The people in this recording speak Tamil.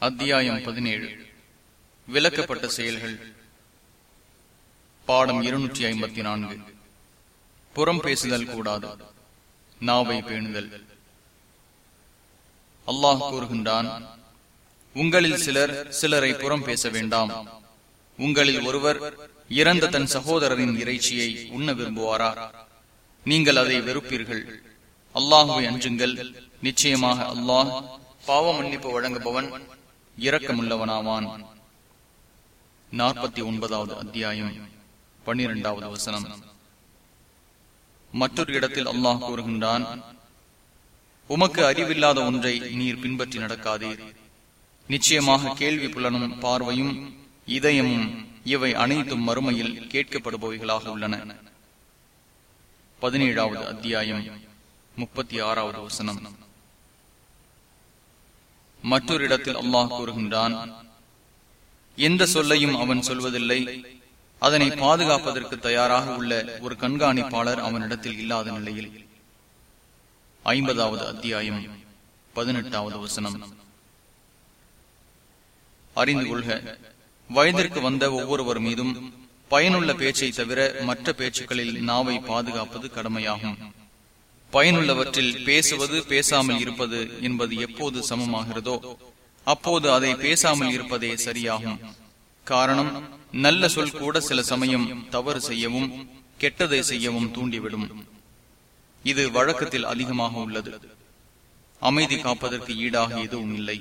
அத்தியாயம் பதினேழு. விளக்கப்பட்ட செயல்கள். பாடம் இருநூற்றி ஐம்பத்தி நான்கு. புறம் பேசுதல் கூடாது. நாவை பேணுதல். அல்லாஹ் கூறுகின்றான் உங்களில் சிலர் சிலரை புறம் பேச வேண்டாம். உங்களில் ஒருவர் இறந்த தன் சகோதரரின் இறைச்சியை உண்ண விரும்புவாரா? நீங்கள் அதை வெறுப்பீர்கள். அல்லாஹுவை அஞ்சுங்கள். நிச்சயமாக அல்லாஹ் பாவ மன்னிப்பு வழங்குபவன் இரக்கமுள்ளவனாவான். நாற்பத்தி ஒன்பதாவது அத்தியாயம் பன்னிரெண்டாவது வசனம். மற்றொரு இடத்தில் அல்லாஹ் கூறுகின்றான் உமக்கு அறிவில்லாத ஒன்றை நீர் பின்பற்றி நடக்காதீர் நிச்சயமாக கேள்வி புலனும் பார்வையும் இதயமும் இவை அனைத்தும் மறுமையில் கேட்கப்படுபவைகளாக உள்ளன. பதினேழாவது அத்தியாயம் முப்பத்தி ஆறாவது வசனம். மற்றொரு இடத்தில் அல்லாஹ் கூறுகின்றான் எந்த சொல்லையும் அவன் சொல்வதில்லை. அதனை பாதுகாப்பதற்கு தயாராக உள்ள ஒரு கண்காணிப்பாளர் அவனிடத்தில் இல்லாத நிலையில். ஐம்பதாவது அத்தியாயம் பதினெட்டாவது வசனம். அறிந்து கொள்க வயதிற்கு வந்த ஒவ்வொருவர் மீதும் பயனுள்ள பேச்சை தவிர மற்ற பேச்சுக்களில் நாவை பாதுகாப்பது கடமையாகும். பயனுள்ளவற்றில் பேசுவது பேசாமல் இருப்பது என்பது எப்போது சமமாகிறதோ அப்போது அதை பேசாமல் இருப்பதே சரியாகும். காரணம் நல்ல சொல் கூட சில சமயம் தவறு செய்யவும் கெட்டதை செய்யவும் தூண்டிவிடும். இது வழக்கத்தில் அதிகமாக உள்ளது. அமைதி காப்பதற்கு ஈடாக எதுவும் இல்லை.